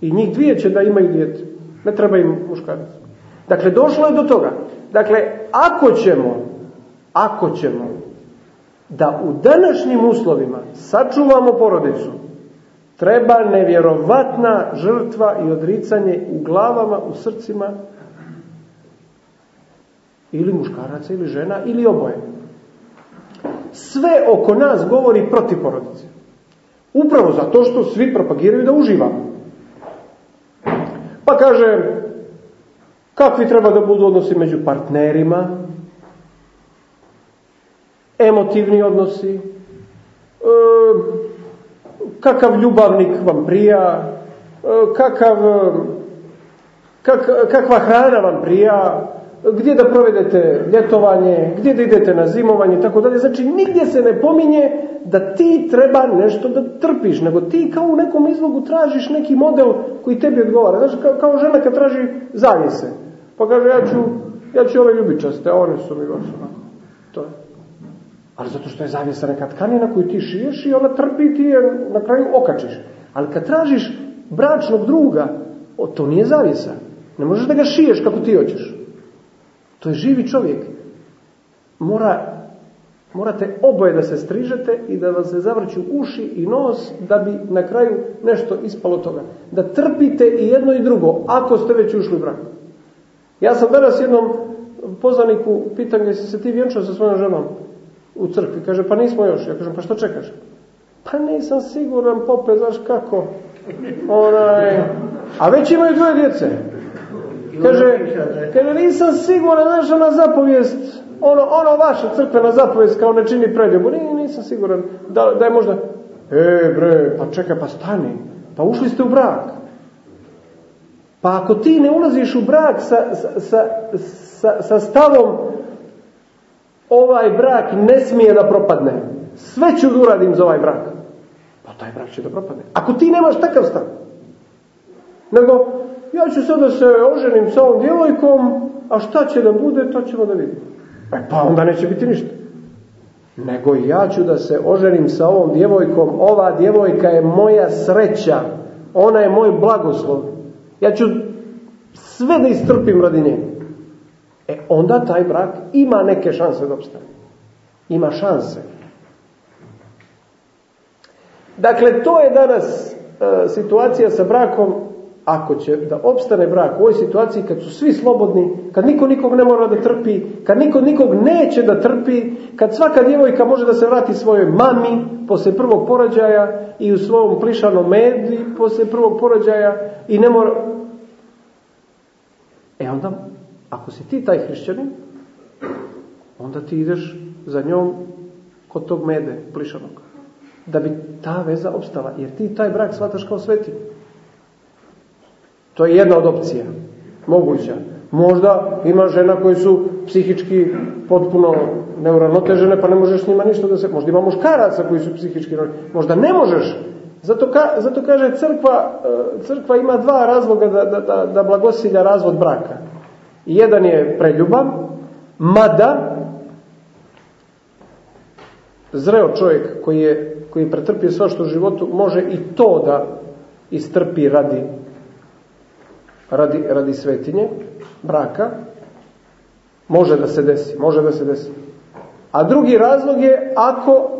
I njih dvije će da imaju dijete. Ne treba im muškarac. Dakle, došlo je do toga. Dakle, ako ćemo, ako ćemo da u današnjim uslovima sačuvamo porodicu, treba nevjerovatna žrtva i odricanje u glavama, u srcima ili muškaraca ili žena ili oboje. Sve oko nas govori protiv porodice. Upravo zato što svi propagiraju da uživamo. Pa kaže, kakvi treba da budu odnosi među partnerima, emotivni odnosi, e, kakav ljubavnik vam prija, e, kakav, kak, kakva hrana vam prija, gdje da provedete ljetovanje, gdje da idete na zimovanje tako dalje. Znači, nigdje se ne pominje da ti treba nešto da trpiš, nego ti kao u nekom izlogu tražiš neki model koji tebi odgovara. Znači, kao, kao žena kad traži zavise. Pa kaže, ja ću, ja ću ove ljubičaste, a one su mi baš. To je. Ali zato što je zavjesa neka tkanina koju ti šiješ i ona trpi ti je na kraju okačiš. Ali kad tražiš bračnog druga, o, to nije zavjesa. Ne možeš da ga šiješ kako ti hoćeš. To je živi čovjek. Mora, morate oboje da se strižete i da vam se zavrću uši i nos da bi na kraju nešto ispalo toga. Da trpite i jedno i drugo, ako ste već ušli u brak. Ja sam danas jednom poznaniku gdje si se ti vjenčao sa svojom ženom. u crkvi. Kaže, pa nismo još. Ja kažem, pa što čekaš? Pa nisam siguran, pope, znaš kako? Onaj... A već imaju dvoje djece. Kaže, kaže nisam siguran, znaš, ona zapovijest, ono, ono vaša crkvena zapovijest kao ne čini predljubu. Ni, nisam siguran da, da je možda... E, bre, pa čekaj, pa stani. Pa ušli ste u brak. Pa ako ti ne ulaziš u brak sa, sa, sa, sa stavom ovaj brak ne smije da propadne. Sve ću da uradim za ovaj brak. Pa taj brak će da propadne. Ako ti nemaš takav stav. Nego, ja ću sad da se oženim sa ovom djevojkom, a šta će da bude, to ćemo da vidimo. E pa onda neće biti ništa. Nego ja ću da se oženim sa ovom djevojkom, ova djevojka je moja sreća, ona je moj blagoslov. Ja ću sve da istrpim radi nje. E onda taj brak ima neke šanse da obstane. Ima šanse. Dakle, to je danas e, situacija sa brakom ako će da opstane brak u ovoj situaciji kad su svi slobodni, kad niko nikog ne mora da trpi, kad niko nikog neće da trpi, kad svaka djevojka može da se vrati svojoj mami posle prvog porođaja i u svom plišanom medi posle prvog porođaja i ne mora... E onda, ako si ti taj hrišćanin, onda ti ideš za njom kod tog mede plišanog. Da bi ta veza opstala, jer ti taj brak shvataš kao svetinju. To je jedna od opcija. Moguća. Možda ima žena koji su psihički potpuno neuravnotežene, pa ne možeš s njima ništa da se... Možda ima muškaraca koji su psihički... Možda ne možeš. Zato, ka, zato kaže crkva, e, crkva ima dva razloga da, da, da, da blagosilja razvod braka. Jedan je preljubav, mada zreo čovjek koji je, koji je pretrpio svašto u životu može i to da istrpi radi radi, radi svetinje, braka, može da se desi, može da se desi. A drugi razlog je ako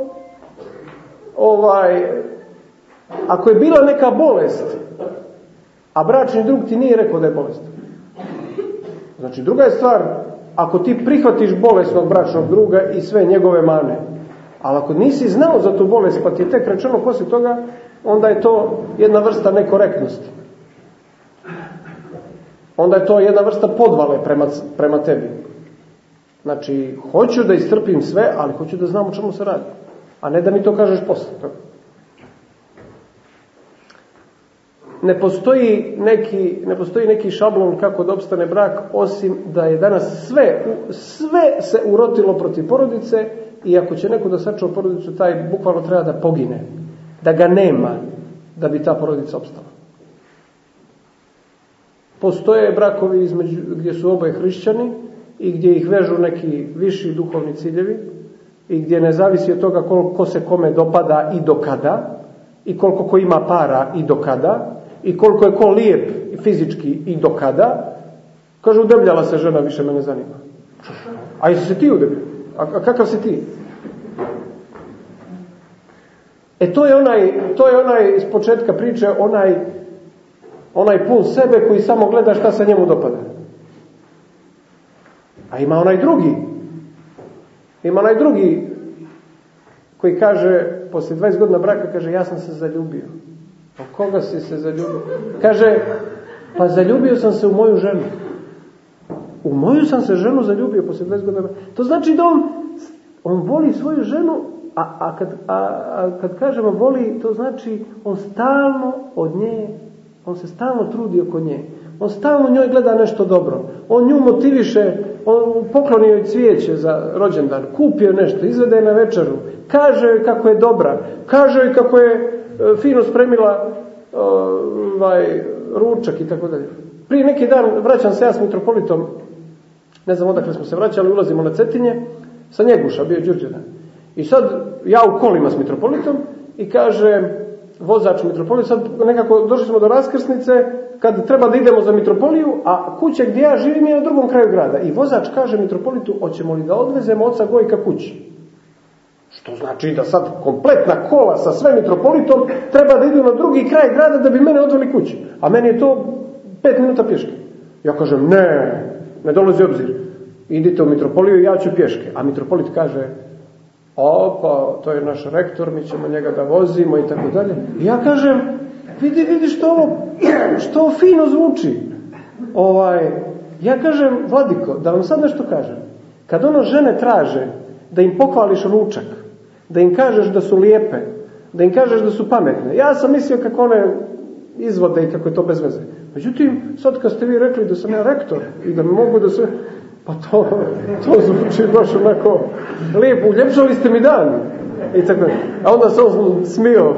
ovaj ako je bila neka bolest, a bračni drug ti nije rekao da je bolest. Znači, druga je stvar, ako ti prihvatiš bolesnog bračnog druga i sve njegove mane, ali ako nisi znao za tu bolest, pa ti je tek rečeno posle toga, onda je to jedna vrsta nekorektnosti onda je to jedna vrsta podvale prema, prema tebi. Znači, hoću da istrpim sve, ali hoću da znam o čemu se radi. A ne da mi to kažeš posle. Ne postoji neki, ne postoji neki šablon kako da obstane brak, osim da je danas sve, sve se urotilo protiv porodice i ako će neko da sačuva porodicu, taj bukvalno treba da pogine. Da ga nema, da bi ta porodica opstala. Postoje brakovi između, gdje su oboje hrišćani i gdje ih vežu neki viši duhovni ciljevi i gdje ne zavisi od toga koliko se kome dopada i do kada i koliko ko ima para i do kada i koliko je ko lijep fizički i do kada. Kaže, udebljala se žena, više me ne zanima. A jesi se ti udebljala? A kakav si ti? E to je onaj, to je onaj iz početka priče, onaj onaj pun sebe koji samo gleda šta se njemu dopada. A ima onaj drugi. Ima onaj drugi koji kaže, posle 20 godina braka, kaže, ja sam se zaljubio. O koga si se zaljubio? Kaže, pa zaljubio sam se u moju ženu. U moju sam se ženu zaljubio posle 20 godina braka. To znači da on, on voli svoju ženu, a, a, kad, a, a kad kažemo voli, to znači on stalno od nje On se stalno trudi oko nje. On stalno njoj gleda nešto dobro. On nju motiviše, on pokloni joj cvijeće za rođendan, kupi joj nešto, izvede je na večeru, kaže joj kako je dobra, kaže joj kako je e, fino spremila ovaj, ručak i tako dalje. Prije neki dan vraćam se ja s mitropolitom, ne znam odakle smo se vraćali, ulazimo na Cetinje, sa Njeguša, bio Đurđena. I sad ja u kolima s mitropolitom i kaže, vozač mitropoliju, sad nekako došli smo do raskrsnice kad treba da idemo za mitropoliju, a kuća gdje ja živim je na drugom kraju grada. I vozač kaže mitropolitu, hoćemo li da odvezemo oca Gojka kući? Što znači da sad kompletna kola sa sve mitropolitom treba da idu na drugi kraj grada da bi mene odveli kući. A meni je to pet minuta pješke. Ja kažem, ne, ne dolazi obzir. Idite u mitropoliju, ja ću pješke. A mitropolit kaže, o, pa to je naš rektor, mi ćemo njega da vozimo i tako dalje. Ja kažem, vidi, vidi što ovo, što ovo fino zvuči. Ovaj, ja kažem, Vladiko, da vam sad nešto kažem. Kad ono žene traže da im pokvališ ručak, da im kažeš da su lijepe, da im kažeš da su pametne, ja sam mislio kako one izvode i kako je to bez veze. Međutim, sad kad ste vi rekli da sam ja rektor i da mogu da se... Pa to, to zvuči baš onako lijepo, uljepšali ste mi dan. I tako, a onda se on smio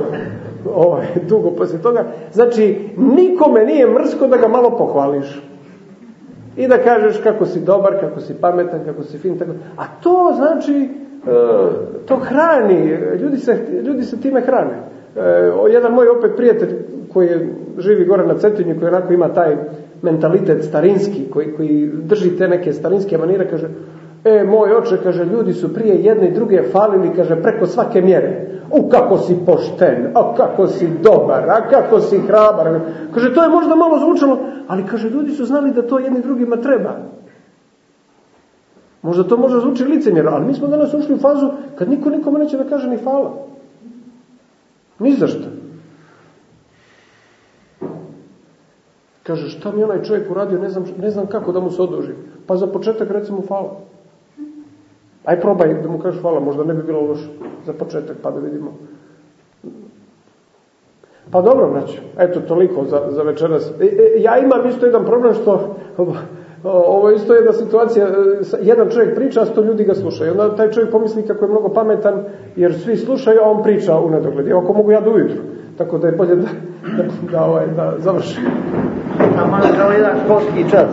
ovaj, dugo poslije toga. Znači, nikome nije mrsko da ga malo pohvališ. I da kažeš kako si dobar, kako si pametan, kako si fin. Tako. A to znači, e, to hrani, ljudi se, ljudi se time hrane. E, jedan moj opet prijatelj koji je, živi gore na Cetinju, koji onako ima taj mentalitet starinski, koji, koji drži te neke starinske manire, kaže, e, moj oče, kaže, ljudi su prije jedne i druge falili, kaže, preko svake mjere. U, kako si pošten, a kako si dobar, a kako si hrabar. Kaže, to je možda malo zvučalo, ali kaže, ljudi su znali da to jedni drugima treba. Možda to može zvuči licemjerno, ali mi smo danas ušli u fazu kad niko nikome neće da kaže ni hvala. Ni zašto. Kaže, šta mi onaj čovjek uradio, ne znam, ne znam kako da mu se oduži. Pa za početak recimo hvala. Aj probaj da mu kažeš hvala, možda ne bi bilo loše za početak, pa da vidimo. Pa dobro, znači, eto toliko za, za večeras. E, e, ja imam isto jedan problem što, ovo isto jedna situacija, jedan čovjek priča, a sto ljudi ga slušaju. Onda taj čovjek pomisli kako je mnogo pametan, jer svi slušaju, a on priča u nedogled. Evo, ako mogu ja do ujutru. Tako da je bolje da, da, da, ovaj, da završim. A malo kao jedan školski čas.